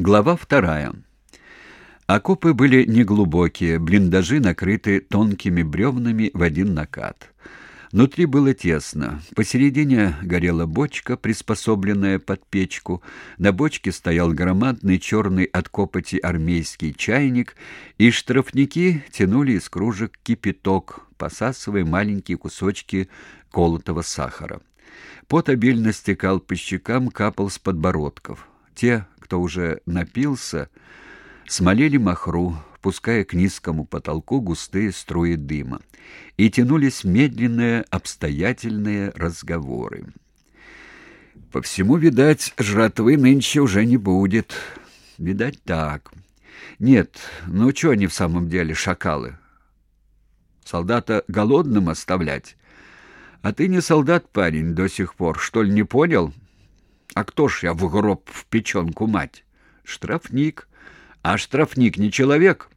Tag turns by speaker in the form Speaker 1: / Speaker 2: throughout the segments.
Speaker 1: Глава вторая. Окопы были неглубокие, блиндажи накрыты тонкими бревнами в один накат. Внутри было тесно. Посередине горела бочка, приспособленная под печку. На бочке стоял громадный черный от копоти армейский чайник, и штрафники тянули из кружек кипяток, посасывая маленькие кусочки колотого сахара. Пот обильно стекал по щекам, капал с подбородков. Те, кто уже напился, смолили махру, пуская к низкому потолку густые струи дыма, и тянулись медленные, обстоятельные разговоры. По всему, видать, жратвы нынче уже не будет. Видать, так. Нет, ну что они в самом деле, шакалы? Солдата голодным оставлять? А ты не солдат, парень, до сих пор, что ли, не понял? А кто ж я в гроб в печенку мать? Штрафник. А штрафник не человек.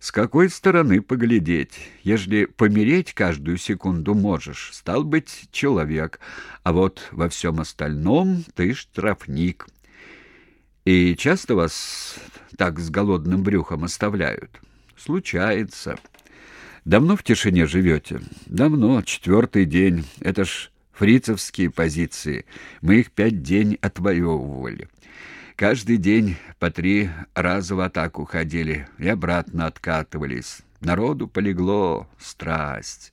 Speaker 1: С какой стороны поглядеть? Ежели помереть каждую секунду можешь, стал быть человек, а вот во всем остальном ты штрафник. И часто вас так с голодным брюхом оставляют? Случается. Давно в тишине живете? Давно, четвертый день. Это ж фрицевские позиции. Мы их пять день отвоевывали. Каждый день по три раза в атаку ходили и обратно откатывались. Народу полегло страсть.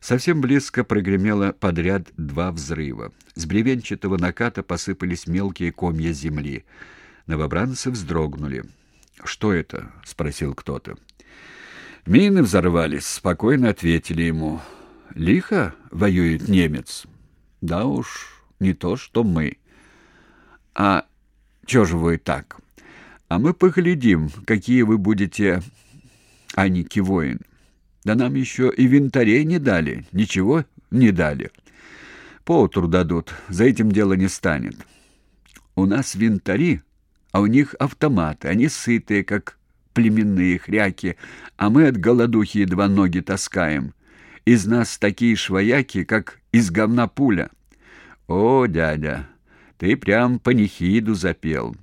Speaker 1: Совсем близко прогремело подряд два взрыва. С бревенчатого наката посыпались мелкие комья земли. Новобранцы вздрогнули. «Что это?» — спросил кто-то. «Мины взорвались», — спокойно ответили ему. Лихо воюет немец. Да уж, не то, что мы. А чё же вы так? А мы поглядим, какие вы будете аники воин. Да нам еще и винтарей не дали, ничего не дали. Поутру дадут, за этим дело не станет. У нас винтари, а у них автоматы, они сытые, как племенные хряки, а мы от голодухи едва ноги таскаем. Из нас такие швояки, как из говна пуля. О, дядя, ты прям панихиду запел.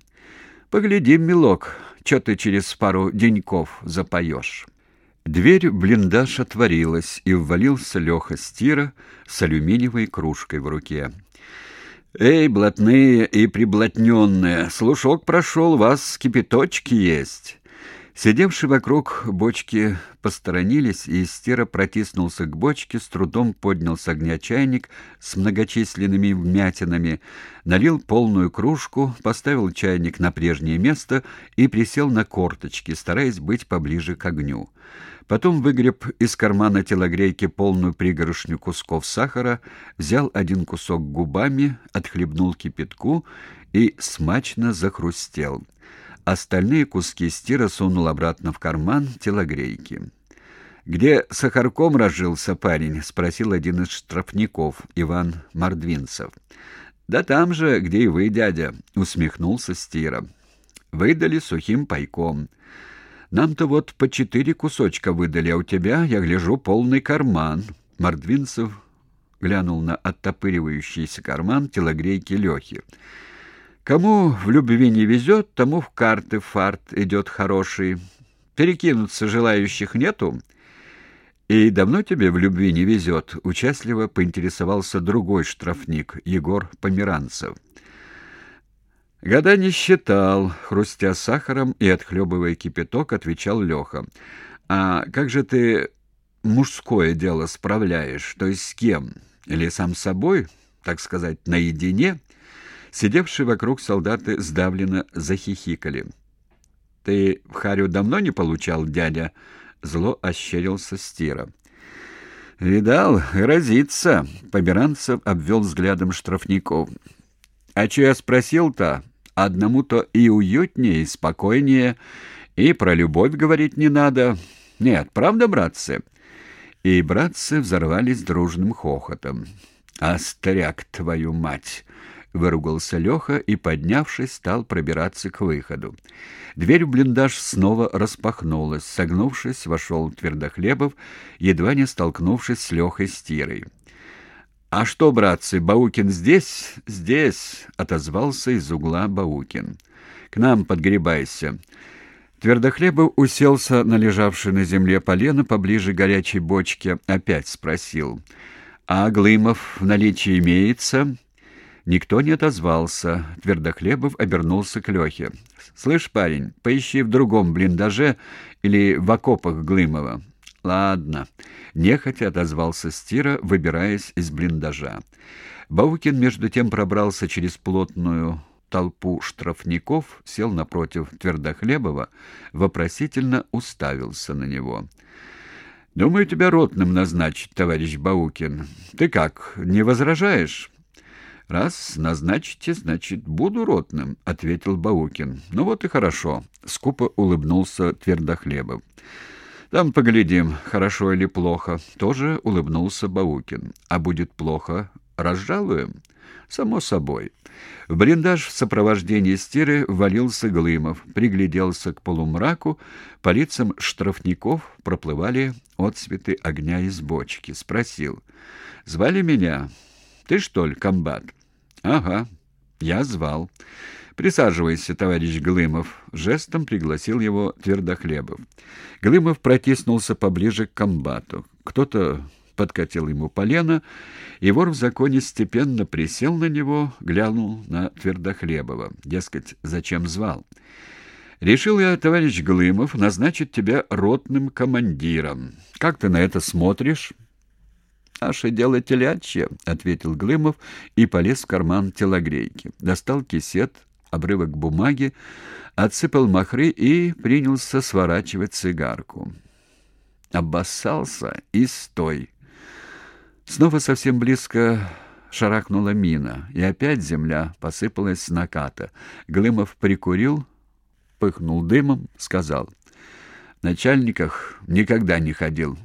Speaker 1: Поглядим, милок, что ты через пару деньков запоешь. Дверь блиндаж отворилась, и ввалился Леха Стира с алюминиевой кружкой в руке. «Эй, блатные и приблотненные, слушок прошел, вас кипяточки есть». Сидевшие вокруг бочки посторонились, и Стера протиснулся к бочке, с трудом поднял с огня чайник с многочисленными вмятинами, налил полную кружку, поставил чайник на прежнее место и присел на корточки, стараясь быть поближе к огню. Потом выгреб из кармана телогрейки полную пригоршню кусков сахара, взял один кусок губами, отхлебнул кипятку и смачно захрустел. Остальные куски стира сунул обратно в карман телогрейки. «Где сахарком разжился парень?» — спросил один из штрафников, Иван Мордвинцев. «Да там же, где и вы, дядя», — усмехнулся Стира. «Выдали сухим пайком. Нам-то вот по четыре кусочка выдали, а у тебя, я гляжу, полный карман». Мордвинцев глянул на оттопыривающийся карман телогрейки Лехи. Кому в любви не везет, тому в карты фарт идет хороший. Перекинуться желающих нету. И давно тебе в любви не везет, участливо поинтересовался другой штрафник, Егор Померанцев. Года не считал, хрустя сахаром и отхлебывая кипяток, отвечал Леха. А как же ты мужское дело справляешь, то есть с кем? Или сам собой, так сказать, наедине? Сидевшие вокруг солдаты сдавленно захихикали. «Ты в Харю давно не получал, дядя?» Зло ощерился Стира. «Видал, грозится», — Поберанцев обвел взглядом штрафников. «А че я спросил-то? Одному-то и уютнее, и спокойнее, и про любовь говорить не надо. Нет, правда, братцы?» И братцы взорвались дружным хохотом. «Остряк, твою мать!» — выругался Леха и, поднявшись, стал пробираться к выходу. Дверь в блиндаж снова распахнулась. Согнувшись, вошел Твердохлебов, едва не столкнувшись с Лехой Стирой. «А что, братцы, Баукин здесь?» «Здесь», — отозвался из угла Баукин. «К нам подгребайся». Твердохлебов уселся на лежавшее на земле полено поближе к горячей бочке, опять спросил. «А Глымов в наличии имеется?» Никто не отозвался. Твердохлебов обернулся к Лехе. «Слышь, парень, поищи в другом блиндаже или в окопах Глымова». «Ладно», — нехотя отозвался Стира, выбираясь из блиндажа. Баукин между тем пробрался через плотную толпу штрафников, сел напротив Твердохлебова, вопросительно уставился на него. «Думаю, тебя ротным назначить, товарищ Баукин. Ты как, не возражаешь?» «Раз назначите, значит, буду ротным», — ответил Баукин. «Ну вот и хорошо», — скупо улыбнулся Твердохлебов. «Там поглядим, хорошо или плохо», — тоже улыбнулся Баукин. «А будет плохо, разжалуем?» «Само собой». В блиндаж в сопровождении стиры валился Глымов, пригляделся к полумраку, по лицам штрафников проплывали отцветы огня из бочки. Спросил. «Звали меня? Ты, что ли, комбат?» Ага, я звал. Присаживайся, товарищ Глымов, жестом пригласил его Твердохлебов. Глымов протиснулся поближе к комбату. Кто-то подкатил ему полено, и вор в законе степенно присел на него, глянул на Твердохлебова. Дескать, зачем звал? Решил я, товарищ Глымов, назначить тебя ротным командиром. Как ты на это смотришь? «Наше дело телячье», — ответил Глымов и полез в карман телогрейки. Достал кисет, обрывок бумаги, отсыпал махры и принялся сворачивать цигарку. Обоссался и стой. Снова совсем близко шарахнула мина, и опять земля посыпалась с наката. Глымов прикурил, пыхнул дымом, сказал, «В начальниках никогда не ходил».